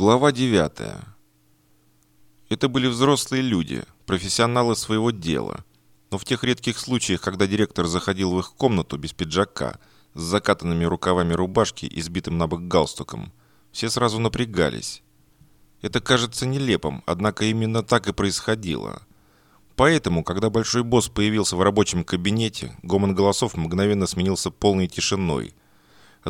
Глава 9. Это были взрослые люди, профессионалы своего дела. Но в тех редких случаях, когда директор заходил в их комнату без пиджака, с закатанными рукавами рубашки и сбитым на бок галстуком, все сразу напрягались. Это кажется нелепым, однако именно так и происходило. Поэтому, когда большой босс появился в рабочем кабинете, гомон голосов мгновенно сменился полной тишиной –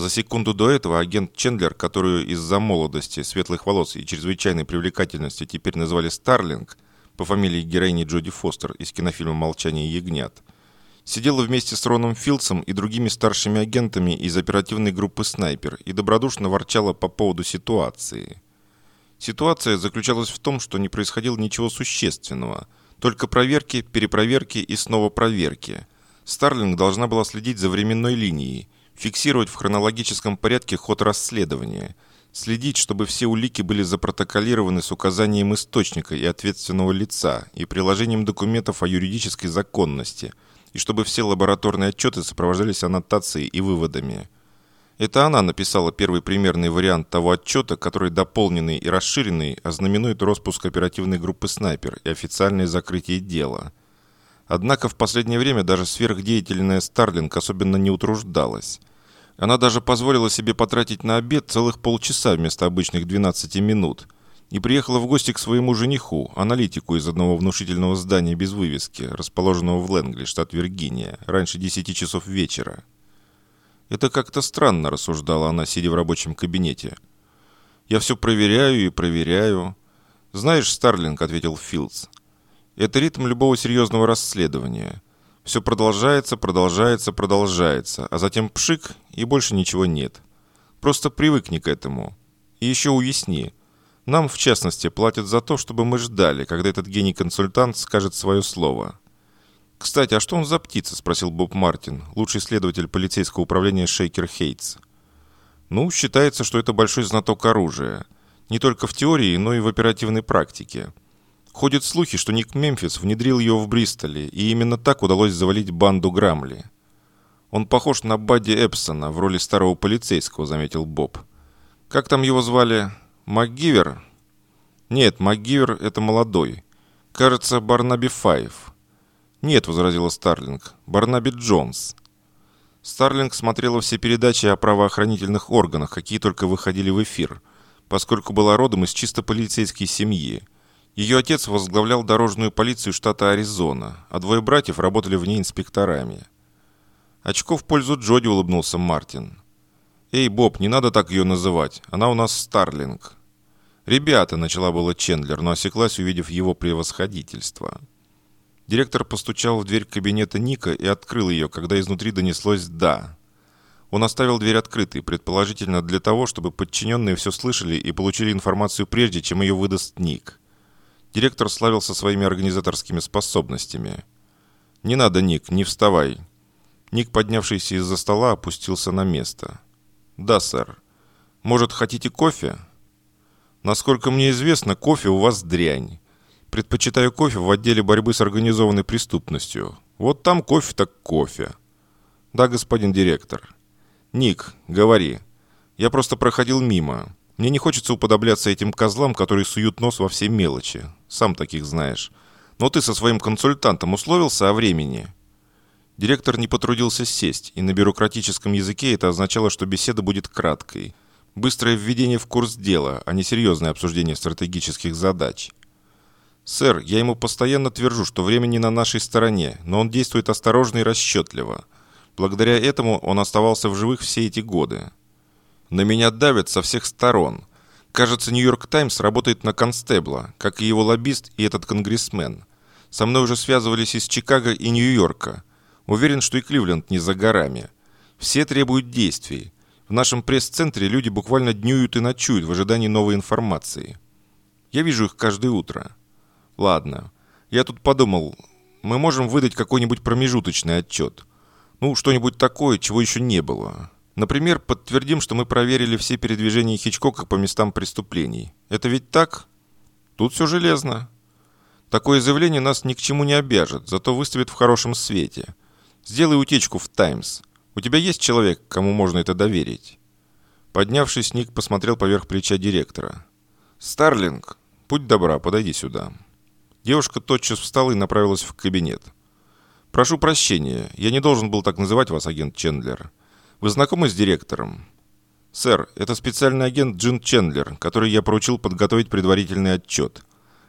за секунду до этого агент Чендлер, которую из-за молодости, светлых волос и чрезвычайной привлекательности теперь назвали Старлинг, по фамилии героини Джоди Фостер из кинофильма «Молчание ягнят», сидела вместе с Роном Филдсом и другими старшими агентами из оперативной группы «Снайпер» и добродушно ворчала по поводу ситуации. Ситуация заключалась в том, что не происходило ничего существенного, только проверки, перепроверки и снова проверки. Старлинг должна была следить за временной линией – фиксировать в хронологическом порядке ход расследования, следить, чтобы все улики были запротоколированы с указанием источника и ответственного лица и приложением документов о юридической законности, и чтобы все лабораторные отчеты сопровождались аннотацией и выводами. Это она написала первый примерный вариант того отчета, который дополненный и расширенный ознаменует распуск оперативной группы «Снайпер» и официальное закрытие дела. Однако в последнее время даже сверхдеятельная Старлинг особенно не утруждалась. Она даже позволила себе потратить на обед целых полчаса вместо обычных 12 минут. И приехала в гости к своему жениху, аналитику из одного внушительного здания без вывески, расположенного в Лэнгли, штат Виргиния, раньше 10 часов вечера. «Это как-то странно», – рассуждала она, сидя в рабочем кабинете. «Я все проверяю и проверяю». «Знаешь, Старлинг», – ответил Филдс, – «это ритм любого серьезного расследования». Все продолжается, продолжается, продолжается, а затем пшик, и больше ничего нет. Просто привыкни к этому. И еще уясни. Нам, в частности, платят за то, чтобы мы ждали, когда этот гений-консультант скажет свое слово. «Кстати, а что он за птица?» – спросил Боб Мартин, лучший следователь полицейского управления Шейкер Хейтс. «Ну, считается, что это большой знаток оружия. Не только в теории, но и в оперативной практике». Ходят слухи, что Ник Мемфис внедрил ее в Бристоле, и именно так удалось завалить банду Грамли. «Он похож на Бадди Эпсона в роли старого полицейского», — заметил Боб. «Как там его звали? МакГивер?» «Нет, МакГивер — это молодой. Кажется, Барнаби Файв». «Нет», — возразила Старлинг, — «Барнаби Джонс». Старлинг смотрела все передачи о правоохранительных органах, какие только выходили в эфир, поскольку была родом из чисто полицейской семьи — ее отец возглавлял дорожную полицию штата Аризона, а двое братьев работали в ней инспекторами. «Очко в пользу Джоди», — улыбнулся Мартин. «Эй, Боб, не надо так ее называть. Она у нас Старлинг». «Ребята», — начала было Чендлер, но осеклась, увидев его превосходительство. Директор постучал в дверь кабинета Ника и открыл ее, когда изнутри донеслось «да». Он оставил дверь открытой, предположительно для того, чтобы подчиненные все слышали и получили информацию прежде, чем ее выдаст Ник. Директор славился своими организаторскими способностями. «Не надо, Ник, не вставай». Ник, поднявшийся из-за стола, опустился на место. «Да, сэр. Может, хотите кофе?» «Насколько мне известно, кофе у вас дрянь. Предпочитаю кофе в отделе борьбы с организованной преступностью. Вот там кофе так кофе». «Да, господин директор». «Ник, говори. Я просто проходил мимо. Мне не хочется уподобляться этим козлам, которые суют нос во все мелочи. Сам таких знаешь. Но ты со своим консультантом условился о времени?» Директор не потрудился сесть, и на бюрократическом языке это означало, что беседа будет краткой. Быстрое введение в курс дела, а не серьезное обсуждение стратегических задач. «Сэр, я ему постоянно твержу, что время не на нашей стороне, но он действует осторожно и расчетливо. Благодаря этому он оставался в живых все эти годы. На меня давят со всех сторон. Кажется, Нью-Йорк Таймс работает на констебла, как и его лоббист и этот конгрессмен. Со мной уже связывались из Чикаго и Нью-Йорка. Уверен, что и Кливленд не за горами. Все требуют действий. В нашем пресс-центре люди буквально днюют и ночуют в ожидании новой информации. Я вижу их каждое утро. Ладно. Я тут подумал, мы можем выдать какой-нибудь промежуточный отчет. Ну, что-нибудь такое, чего еще не было. Например, подтвердим, что мы проверили все передвижения Хичкока по местам преступлений. Это ведь так? Тут все железно. Такое заявление нас ни к чему не обяжет, зато выставит в хорошем свете. Сделай утечку в «Таймс». У тебя есть человек, кому можно это доверить?» Поднявшись, Ник посмотрел поверх плеча директора. «Старлинг, будь добра, подойди сюда». Девушка тотчас встала и направилась в кабинет. «Прошу прощения, я не должен был так называть вас, агент Чендлер. Вы знакомы с директором?» «Сэр, это специальный агент Джин Чендлер, который я поручил подготовить предварительный отчет.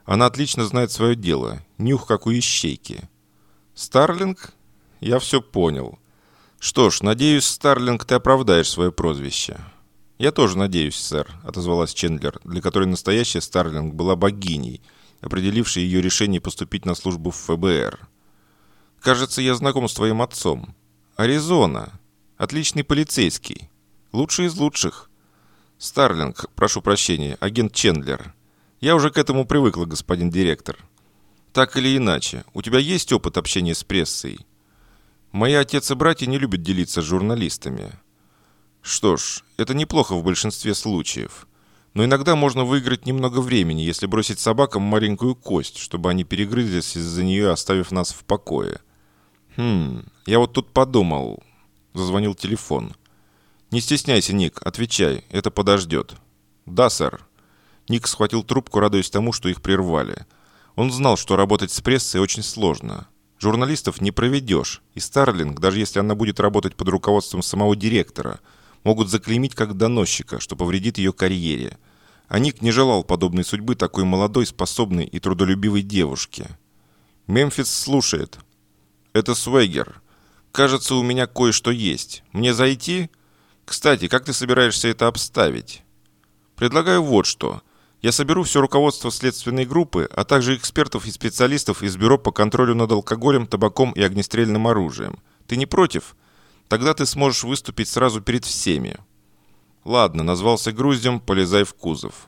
Она отлично знает свое дело. Нюх, как у ищейки». «Старлинг? Я все понял. Что ж, надеюсь, Старлинг, ты оправдаешь свое прозвище». «Я тоже надеюсь, сэр», — отозвалась Чендлер, для которой настоящая Старлинг была богиней, определившей ее решение поступить на службу в ФБР. «Кажется, я знаком с твоим отцом. Аризона. Отличный полицейский. Лучший из лучших. Старлинг, прошу прощения, агент Чендлер. Я уже к этому привыкла, господин директор. Так или иначе, у тебя есть опыт общения с прессой? Мои отец и братья не любят делиться с журналистами. Что ж, это неплохо в большинстве случаев. Но иногда можно выиграть немного времени, если бросить собакам маленькую кость, чтобы они перегрызлись из-за нее, оставив нас в покое. Хм, я вот тут подумал. Зазвонил телефон. «Не стесняйся, Ник, отвечай, это подождет». «Да, сэр». Ник схватил трубку, радуясь тому, что их прервали. Он знал, что работать с прессой очень сложно. Журналистов не проведешь, и Старлинг, даже если она будет работать под руководством самого директора, могут заклеймить как доносчика, что повредит ее карьере. А Ник не желал подобной судьбы такой молодой, способной и трудолюбивой девушке. «Мемфис слушает». «Это Свегер. Кажется, у меня кое-что есть. Мне зайти?» Кстати, как ты собираешься это обставить? Предлагаю вот что. Я соберу все руководство следственной группы, а также экспертов и специалистов из Бюро по контролю над алкоголем, табаком и огнестрельным оружием. Ты не против? Тогда ты сможешь выступить сразу перед всеми. Ладно, назвался груздем, полезай в кузов.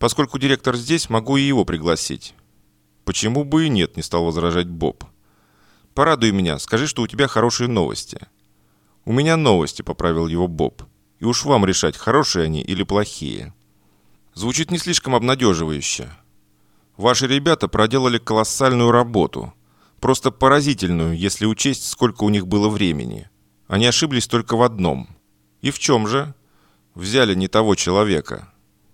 Поскольку директор здесь, могу и его пригласить. Почему бы и нет, не стал возражать Боб. Порадуй меня, скажи, что у тебя хорошие новости. «У меня новости», — поправил его Боб. «И уж вам решать, хорошие они или плохие». Звучит не слишком обнадеживающе. Ваши ребята проделали колоссальную работу. Просто поразительную, если учесть, сколько у них было времени. Они ошиблись только в одном. И в чем же? Взяли не того человека.